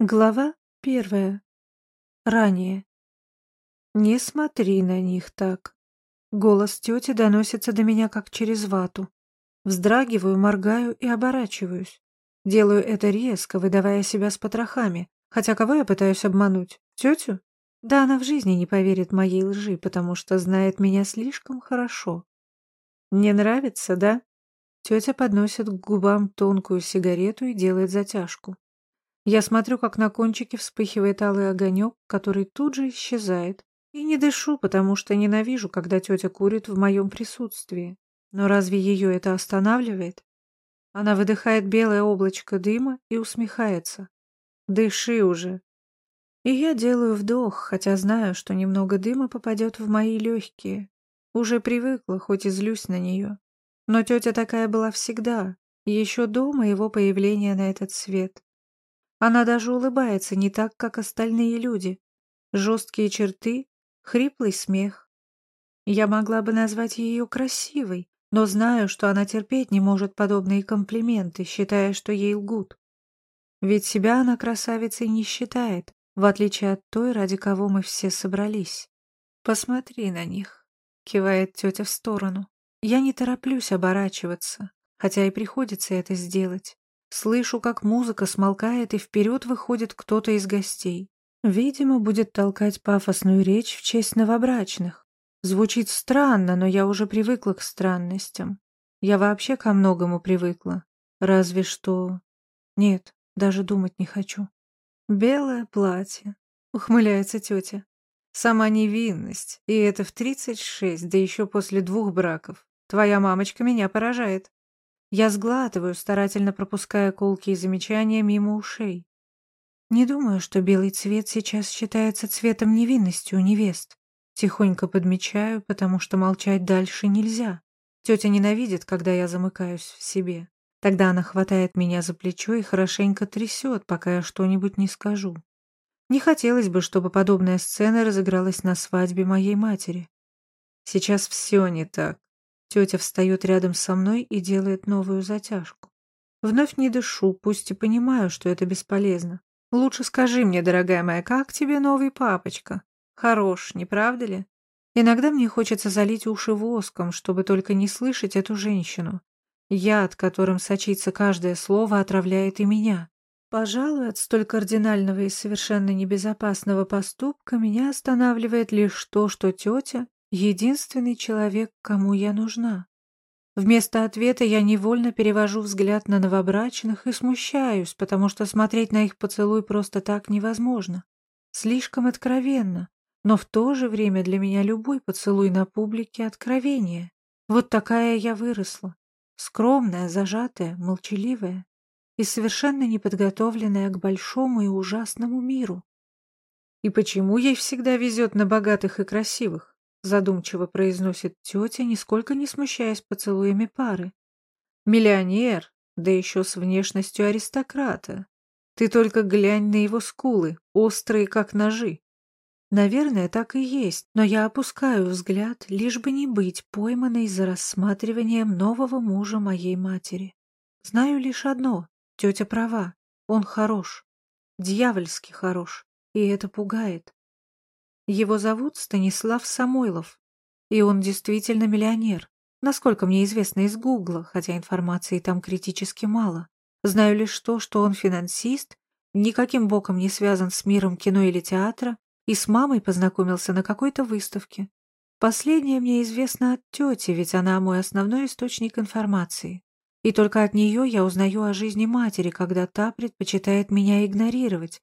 Глава первая. Ранее. «Не смотри на них так». Голос тети доносится до меня как через вату. Вздрагиваю, моргаю и оборачиваюсь. Делаю это резко, выдавая себя с потрохами. Хотя кого я пытаюсь обмануть? Тетю? Да она в жизни не поверит моей лжи, потому что знает меня слишком хорошо. «Не нравится, да?» Тетя подносит к губам тонкую сигарету и делает затяжку. Я смотрю, как на кончике вспыхивает алый огонек, который тут же исчезает. И не дышу, потому что ненавижу, когда тетя курит в моем присутствии. Но разве ее это останавливает? Она выдыхает белое облачко дыма и усмехается. «Дыши уже!» И я делаю вдох, хотя знаю, что немного дыма попадет в мои легкие. Уже привыкла, хоть и злюсь на нее. Но тетя такая была всегда, еще до моего появления на этот свет. Она даже улыбается не так, как остальные люди. Жесткие черты, хриплый смех. Я могла бы назвать ее красивой, но знаю, что она терпеть не может подобные комплименты, считая, что ей лгут. Ведь себя она красавицей не считает, в отличие от той, ради кого мы все собрались. «Посмотри на них», — кивает тетя в сторону. Я не тороплюсь оборачиваться, хотя и приходится это сделать. Слышу, как музыка смолкает, и вперед выходит кто-то из гостей. Видимо, будет толкать пафосную речь в честь новобрачных. Звучит странно, но я уже привыкла к странностям. Я вообще ко многому привыкла. Разве что... Нет, даже думать не хочу. Белое платье. Ухмыляется тетя. Сама невинность. И это в тридцать шесть, да еще после двух браков. Твоя мамочка меня поражает. Я сглатываю, старательно пропуская колки и замечания мимо ушей. Не думаю, что белый цвет сейчас считается цветом невинности у невест. Тихонько подмечаю, потому что молчать дальше нельзя. Тетя ненавидит, когда я замыкаюсь в себе. Тогда она хватает меня за плечо и хорошенько трясет, пока я что-нибудь не скажу. Не хотелось бы, чтобы подобная сцена разыгралась на свадьбе моей матери. Сейчас все не так. Тетя встает рядом со мной и делает новую затяжку. Вновь не дышу, пусть и понимаю, что это бесполезно. Лучше скажи мне, дорогая моя, как тебе новый папочка? Хорош, не правда ли? Иногда мне хочется залить уши воском, чтобы только не слышать эту женщину. Яд, которым сочится каждое слово, отравляет и меня. Пожалуй, от столь кардинального и совершенно небезопасного поступка меня останавливает лишь то, что тетя Единственный человек, кому я нужна. Вместо ответа я невольно перевожу взгляд на новобрачных и смущаюсь, потому что смотреть на их поцелуй просто так невозможно. Слишком откровенно, но в то же время для меня любой поцелуй на публике — откровение. Вот такая я выросла. Скромная, зажатая, молчаливая и совершенно неподготовленная к большому и ужасному миру. И почему ей всегда везет на богатых и красивых? Задумчиво произносит тетя, нисколько не смущаясь поцелуями пары. Миллионер, да еще с внешностью аристократа. Ты только глянь на его скулы, острые как ножи. Наверное, так и есть, но я опускаю взгляд, лишь бы не быть пойманной за рассматриванием нового мужа моей матери. Знаю лишь одно — тетя права, он хорош, дьявольски хорош, и это пугает. Его зовут Станислав Самойлов, и он действительно миллионер. Насколько мне известно из Гугла, хотя информации там критически мало. Знаю лишь то, что он финансист, никаким боком не связан с миром кино или театра, и с мамой познакомился на какой-то выставке. Последнее мне известно от тети, ведь она мой основной источник информации. И только от нее я узнаю о жизни матери, когда та предпочитает меня игнорировать,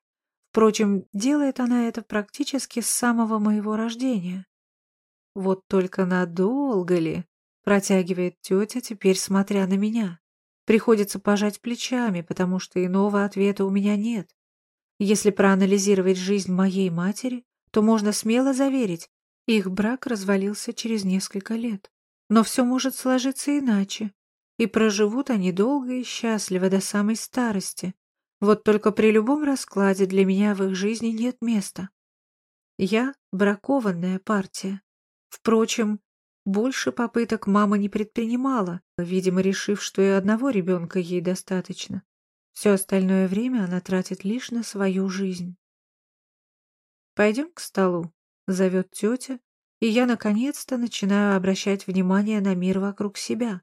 Впрочем, делает она это практически с самого моего рождения. Вот только надолго ли, протягивает тетя, теперь смотря на меня. Приходится пожать плечами, потому что иного ответа у меня нет. Если проанализировать жизнь моей матери, то можно смело заверить, их брак развалился через несколько лет. Но все может сложиться иначе, и проживут они долго и счастливо до самой старости, вот только при любом раскладе для меня в их жизни нет места. Я бракованная партия. Впрочем, больше попыток мама не предпринимала, видимо, решив, что и одного ребенка ей достаточно. Все остальное время она тратит лишь на свою жизнь. «Пойдем к столу», — зовет тетя, и я наконец-то начинаю обращать внимание на мир вокруг себя.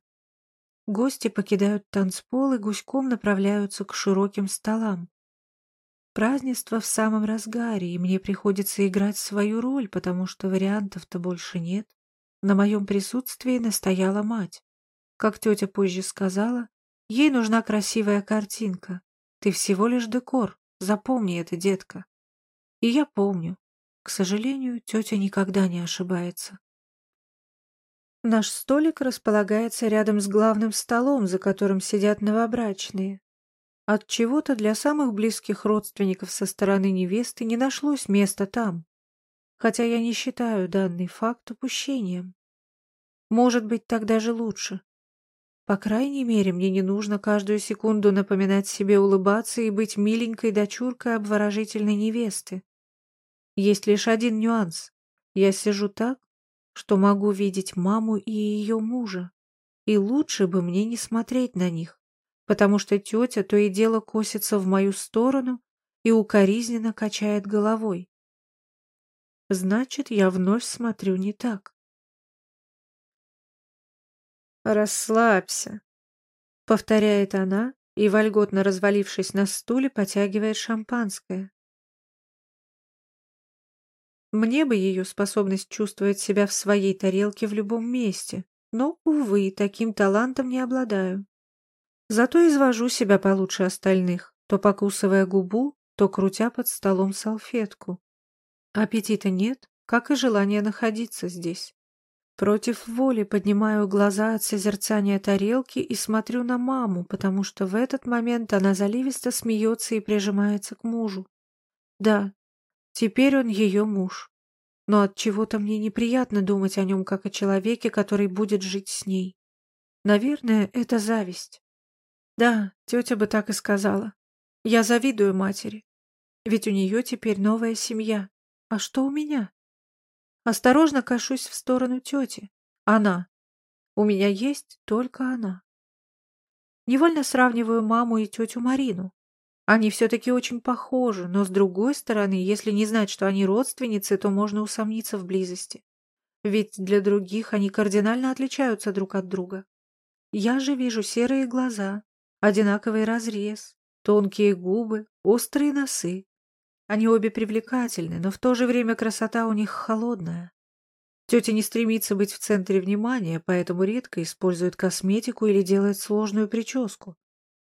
Гости покидают танцпол и гуськом направляются к широким столам. Празднество в самом разгаре, и мне приходится играть свою роль, потому что вариантов-то больше нет. На моем присутствии настояла мать. Как тетя позже сказала, ей нужна красивая картинка. Ты всего лишь декор, запомни это, детка. И я помню. К сожалению, тетя никогда не ошибается. Наш столик располагается рядом с главным столом, за которым сидят новобрачные. От чего-то для самых близких родственников со стороны невесты не нашлось места там, хотя я не считаю данный факт упущением. Может быть, так даже лучше. По крайней мере, мне не нужно каждую секунду напоминать себе улыбаться и быть миленькой дочуркой обворожительной невесты. Есть лишь один нюанс. Я сижу так, что могу видеть маму и ее мужа, и лучше бы мне не смотреть на них потому что тетя то и дело косится в мою сторону и укоризненно качает головой. Значит, я вновь смотрю не так. «Расслабься», — повторяет она и, вольготно развалившись на стуле, потягивает шампанское. Мне бы ее способность чувствовать себя в своей тарелке в любом месте, но, увы, таким талантом не обладаю. Зато извожу себя получше остальных, то покусывая губу, то крутя под столом салфетку. Аппетита нет, как и желания находиться здесь. Против воли поднимаю глаза от созерцания тарелки и смотрю на маму, потому что в этот момент она заливисто смеется и прижимается к мужу. Да, теперь он ее муж. Но от чего-то мне неприятно думать о нем как о человеке, который будет жить с ней. Наверное, это зависть. Да, тетя бы так и сказала. Я завидую матери. Ведь у нее теперь новая семья. А что у меня? Осторожно кашусь в сторону тети. Она. У меня есть только она. Невольно сравниваю маму и тетю Марину. Они все-таки очень похожи, но с другой стороны, если не знать, что они родственницы, то можно усомниться в близости. Ведь для других они кардинально отличаются друг от друга. Я же вижу серые глаза, Одинаковый разрез, тонкие губы, острые носы. Они обе привлекательны, но в то же время красота у них холодная. Тетя не стремится быть в центре внимания, поэтому редко использует косметику или делает сложную прическу.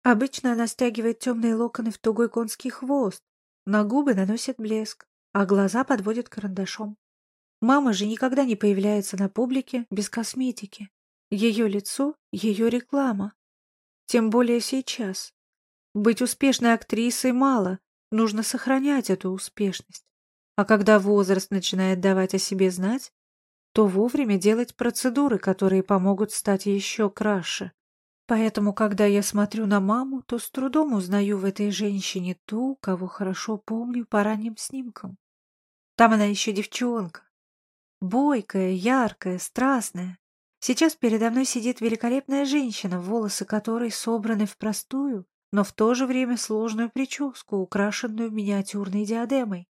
Обычно она стягивает темные локоны в тугой конский хвост, на губы наносит блеск, а глаза подводит карандашом. Мама же никогда не появляется на публике без косметики. Ее лицо — ее реклама. Тем более сейчас. Быть успешной актрисой мало, нужно сохранять эту успешность. А когда возраст начинает давать о себе знать, то вовремя делать процедуры, которые помогут стать еще краше. Поэтому, когда я смотрю на маму, то с трудом узнаю в этой женщине ту, кого хорошо помню по ранним снимкам. Там она еще девчонка. Бойкая, яркая, страстная. Сейчас передо мной сидит великолепная женщина, волосы которой собраны в простую, но в то же время сложную прическу, украшенную миниатюрной диадемой.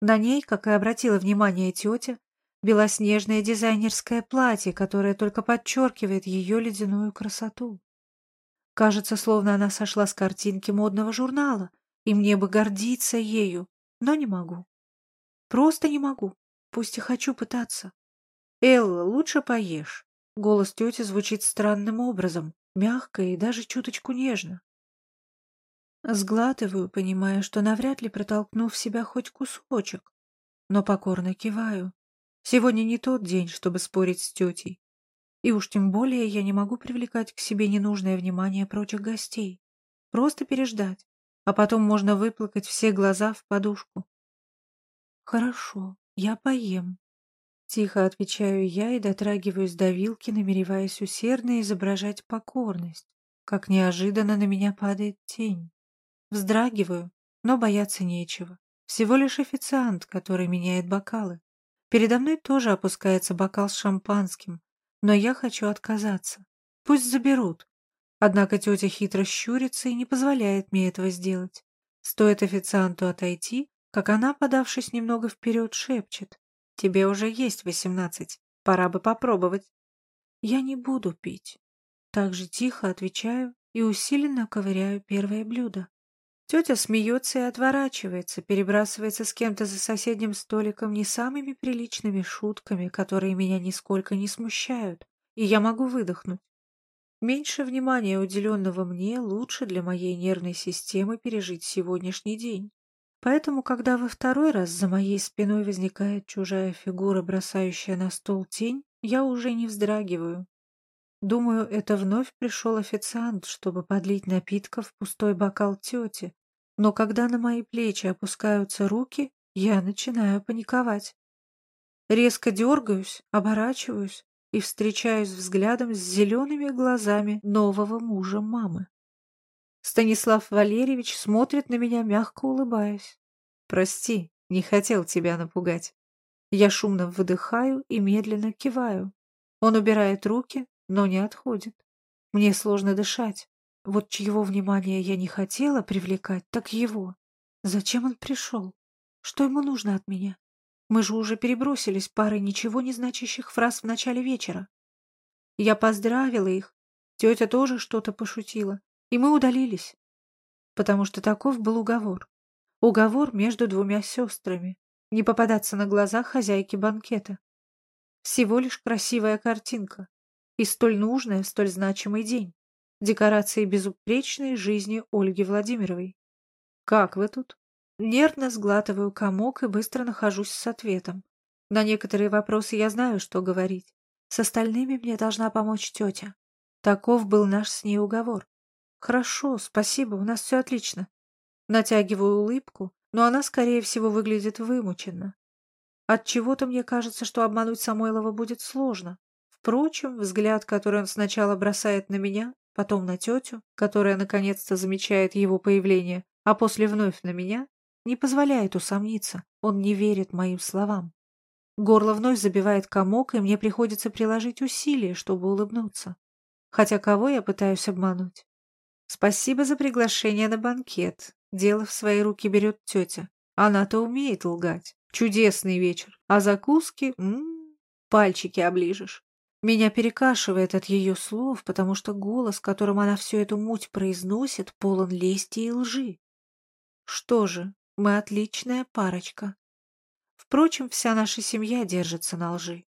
На ней, как и обратила внимание тетя, белоснежное дизайнерское платье, которое только подчеркивает ее ледяную красоту. Кажется, словно она сошла с картинки модного журнала, и мне бы гордиться ею, но не могу. Просто не могу, пусть и хочу пытаться. «Элла, лучше поешь». Голос тети звучит странным образом, мягко и даже чуточку нежно. Сглатываю, понимая, что навряд ли протолкну в себя хоть кусочек, но покорно киваю. Сегодня не тот день, чтобы спорить с тетей. И уж тем более я не могу привлекать к себе ненужное внимание прочих гостей. Просто переждать, а потом можно выплакать все глаза в подушку. Хорошо, я поем. Тихо отвечаю я и дотрагиваюсь до вилки, намереваясь усердно изображать покорность, как неожиданно на меня падает тень. Вздрагиваю, но бояться нечего. Всего лишь официант, который меняет бокалы. Передо мной тоже опускается бокал с шампанским, но я хочу отказаться. Пусть заберут. Однако тетя хитро щурится и не позволяет мне этого сделать. Стоит официанту отойти, как она, подавшись немного вперед, шепчет. «Тебе уже есть восемнадцать. Пора бы попробовать». «Я не буду пить». Так же тихо отвечаю и усиленно ковыряю первое блюдо. Тетя смеется и отворачивается, перебрасывается с кем-то за соседним столиком не самыми приличными шутками, которые меня нисколько не смущают, и я могу выдохнуть. Меньше внимания, уделенного мне, лучше для моей нервной системы пережить сегодняшний день. Поэтому, когда во второй раз за моей спиной возникает чужая фигура, бросающая на стол тень, я уже не вздрагиваю. Думаю, это вновь пришел официант, чтобы подлить напитка в пустой бокал тети, но когда на мои плечи опускаются руки, я начинаю паниковать. Резко дергаюсь, оборачиваюсь и встречаюсь взглядом с зелеными глазами нового мужа мамы. Станислав Валерьевич смотрит на меня, мягко улыбаясь. «Прости, не хотел тебя напугать». Я шумно выдыхаю и медленно киваю. Он убирает руки, но не отходит. Мне сложно дышать. Вот чьего внимания я не хотела привлекать, так его. Зачем он пришел? Что ему нужно от меня? Мы же уже перебросились парой ничего не значащих фраз в начале вечера. Я поздравила их, тетя тоже что-то пошутила, и мы удалились. Потому что таков был уговор. Уговор между двумя сестрами. Не попадаться на глаза хозяйки банкета. Всего лишь красивая картинка. И столь нужная в столь значимый день декорации безупречной жизни Ольги Владимировой. «Как вы тут?» Нервно сглатываю комок и быстро нахожусь с ответом. На некоторые вопросы я знаю, что говорить. С остальными мне должна помочь тетя. Таков был наш с ней уговор. Хорошо, спасибо, у нас все отлично. Натягиваю улыбку, но она, скорее всего, выглядит вымученно. От чего-то мне кажется, что обмануть Самойлова будет сложно. Впрочем, взгляд, который он сначала бросает на меня, потом на тетю, которая наконец-то замечает его появление, а после вновь на меня, не позволяет усомниться, он не верит моим словам. Горло вновь забивает комок, и мне приходится приложить усилия, чтобы улыбнуться. Хотя кого я пытаюсь обмануть? Спасибо за приглашение на банкет. Дело в свои руки берет тетя. Она-то умеет лгать. Чудесный вечер. А закуски? М -м -м, пальчики оближешь. Меня перекашивает от ее слов, потому что голос, которым она всю эту муть произносит, полон лести и лжи. Что же, мы отличная парочка. Впрочем, вся наша семья держится на лжи.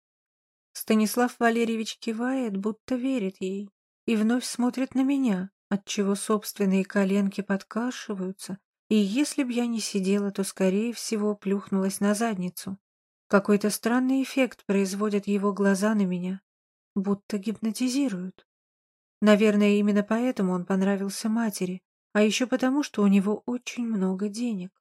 Станислав Валерьевич кивает, будто верит ей, и вновь смотрит на меня, отчего собственные коленки подкашиваются, и если б я не сидела, то, скорее всего, плюхнулась на задницу. Какой-то странный эффект производят его глаза на меня, будто гипнотизируют. Наверное, именно поэтому он понравился матери, а еще потому, что у него очень много денег.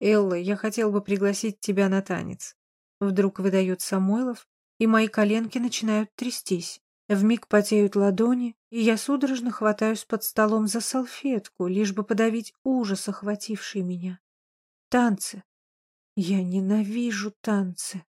«Элла, я хотел бы пригласить тебя на танец». Вдруг выдает Самойлов, и мои коленки начинают трястись. Вмиг потеют ладони, и я судорожно хватаюсь под столом за салфетку, лишь бы подавить ужас, охвативший меня. Танцы. Я ненавижу танцы.